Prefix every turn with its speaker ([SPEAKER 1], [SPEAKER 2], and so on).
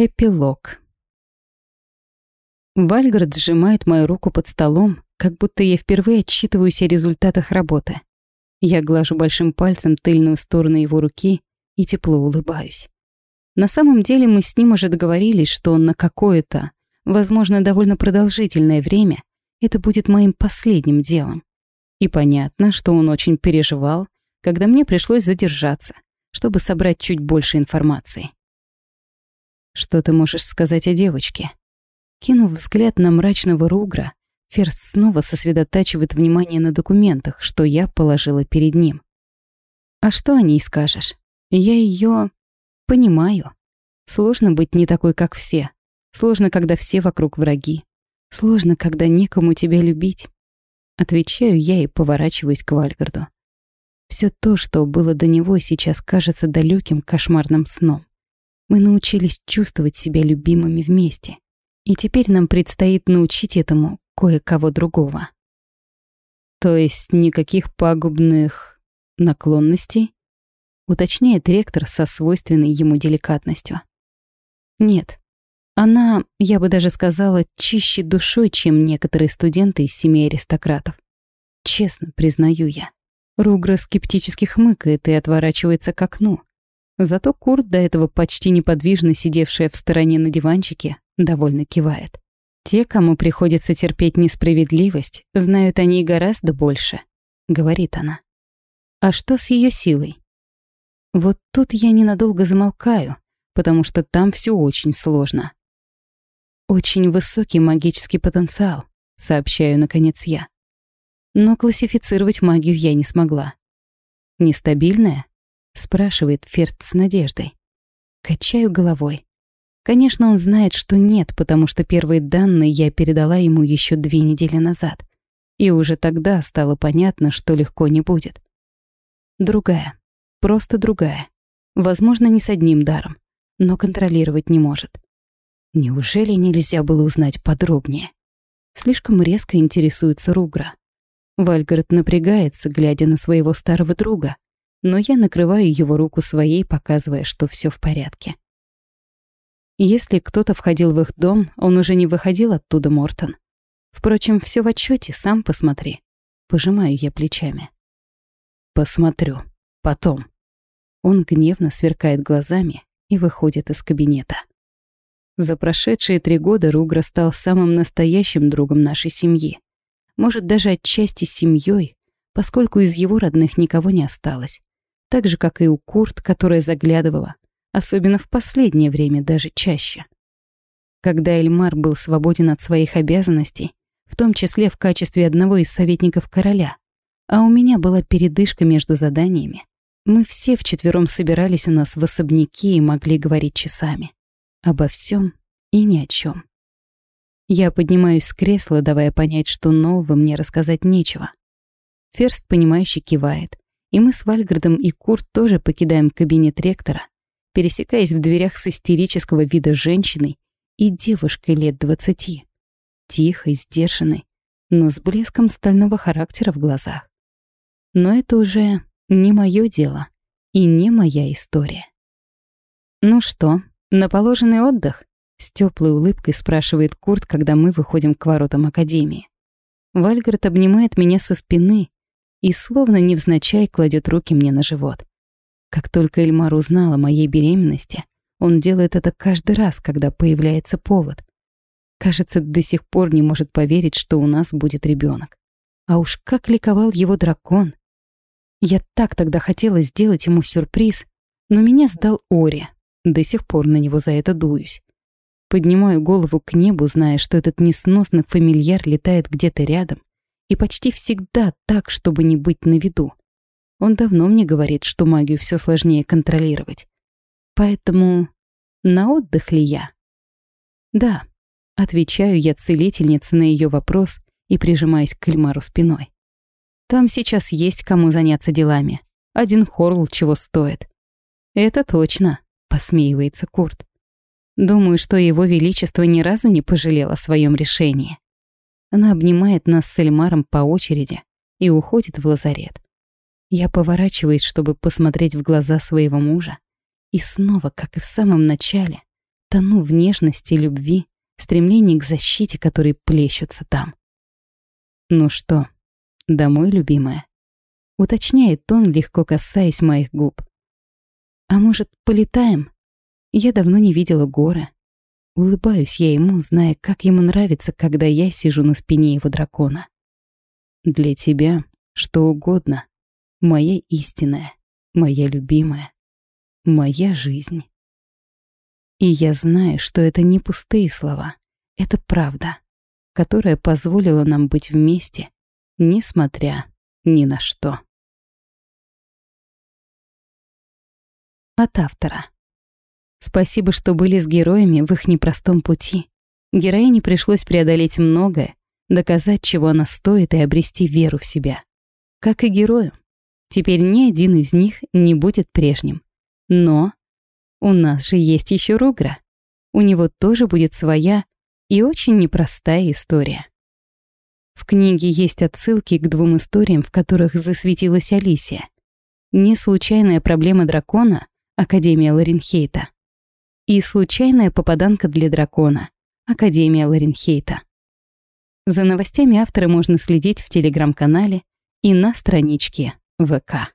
[SPEAKER 1] Эпилог. Вальгард сжимает мою руку под столом, как будто я впервые отчитываюсь о результатах работы. Я глажу большим пальцем тыльную сторону его руки и тепло улыбаюсь. На самом деле мы с ним уже договорились, что на какое-то, возможно, довольно продолжительное время это будет моим последним делом. И понятно, что он очень переживал, когда мне пришлось задержаться, чтобы собрать чуть больше информации. Что ты можешь сказать о девочке? Кинув взгляд на мрачного Ругра, Ферст снова сосредотачивает внимание на документах, что я положила перед ним. А что о ней скажешь? Я ее понимаю. Сложно быть не такой, как все. Сложно, когда все вокруг враги. Сложно, когда некому тебя любить. Отвечаю я и поворачиваюсь к Вальгарду. Все то, что было до него, сейчас кажется далеким кошмарным сном. Мы научились чувствовать себя любимыми вместе. И теперь нам предстоит научить этому кое-кого другого. То есть никаких пагубных наклонностей? Уточняет ректор со свойственной ему деликатностью. Нет. Она, я бы даже сказала, чище душой, чем некоторые студенты из семей аристократов. Честно, признаю я. Ругра скептически хмыкает и отворачивается к окну. Зато Курт, до этого почти неподвижно сидевшая в стороне на диванчике, довольно кивает. Те, кому приходится терпеть несправедливость, знают о ней гораздо больше, говорит она. А что с ее силой? Вот тут я ненадолго замолкаю, потому что там все очень сложно. Очень высокий магический потенциал, сообщаю наконец я. Но классифицировать магию я не смогла. Нестабильная? Спрашивает Ферд с надеждой. Качаю головой. Конечно, он знает, что нет, потому что первые данные я передала ему еще две недели назад. И уже тогда стало понятно, что легко не будет. Другая. Просто другая. Возможно, не с одним даром, но контролировать не может. Неужели нельзя было узнать подробнее? Слишком резко интересуется Ругра. Вальгард напрягается, глядя на своего старого друга, но я накрываю его руку своей, показывая, что все в порядке. Если кто-то входил в их дом, он уже не выходил оттуда, Мортон. Впрочем, все в отчете, сам посмотри. Пожимаю я плечами. Посмотрю. Потом. Он гневно сверкает глазами и выходит из кабинета. За прошедшие три года Ругра стал самым настоящим другом нашей семьи. Может, даже отчасти семьей, поскольку из его родных никого не осталось так же, как и у Курт, которая заглядывала, особенно в последнее время даже чаще. Когда Эльмар был свободен от своих обязанностей, в том числе в качестве одного из советников короля, а у меня была передышка между заданиями, мы все вчетвером собирались у нас в особняке и могли говорить часами. Обо всем и ни о чем. Я поднимаюсь с кресла, давая понять, что нового мне рассказать нечего. Ферст, понимающе кивает, и мы с Вальгардом и Курт тоже покидаем кабинет ректора, пересекаясь в дверях с истерического вида женщиной и девушкой лет двадцати. Тихой, сдержанной, но с блеском стального характера в глазах. Но это уже не мое дело и не моя история. «Ну что, на положенный отдых?» С теплой улыбкой спрашивает Курт, когда мы выходим к воротам Академии. Вальгард обнимает меня со спины, и словно невзначай кладет руки мне на живот. Как только Эльмар узнал о моей беременности, он делает это каждый раз, когда появляется повод. Кажется, до сих пор не может поверить, что у нас будет ребенок. А уж как ликовал его дракон. Я так тогда хотела сделать ему сюрприз, но меня сдал Ори. До сих пор на него за это дуюсь. Поднимаю голову к небу, зная, что этот несносный фамильяр летает где-то рядом, и почти всегда так, чтобы не быть на виду. Он давно мне говорит, что магию все сложнее контролировать. Поэтому на отдых ли я? Да, отвечаю я целительнице на ее вопрос и прижимаюсь к Эльмару спиной. Там сейчас есть кому заняться делами. Один Хорл чего стоит. Это точно, посмеивается Курт. Думаю, что его величество ни разу не пожалел о своем решении. Она обнимает нас с Эльмаром по очереди и уходит в лазарет. Я поворачиваюсь, чтобы посмотреть в глаза своего мужа. И снова, как и в самом начале, тону в нежности, любви, стремлении к защите, которые плещутся там. «Ну что, домой, любимая?» Уточняет он, легко касаясь моих губ. «А может, полетаем? Я давно не видела горы». Улыбаюсь я ему, зная, как ему нравится, когда я сижу на спине его дракона. «Для тебя что угодно. Моя истинная, моя любимая, моя жизнь». И я знаю, что это не пустые слова, это правда, которая позволила нам быть вместе, несмотря ни на что. От автора. Спасибо, что были с героями в их непростом пути. Героине пришлось преодолеть многое, доказать, чего она стоит, и обрести веру в себя. Как и герою. Теперь ни один из них не будет прежним. Но у нас же есть еще Ругра. У него тоже будет своя и очень непростая история. В книге есть отсылки к двум историям, в которых засветилась Алисия. Не случайная проблема дракона — Академия Ларенхейта. И случайная попаданка для дракона — Академия Ларенхейта. За новостями автора можно следить в телеграм-канале и на страничке ВК.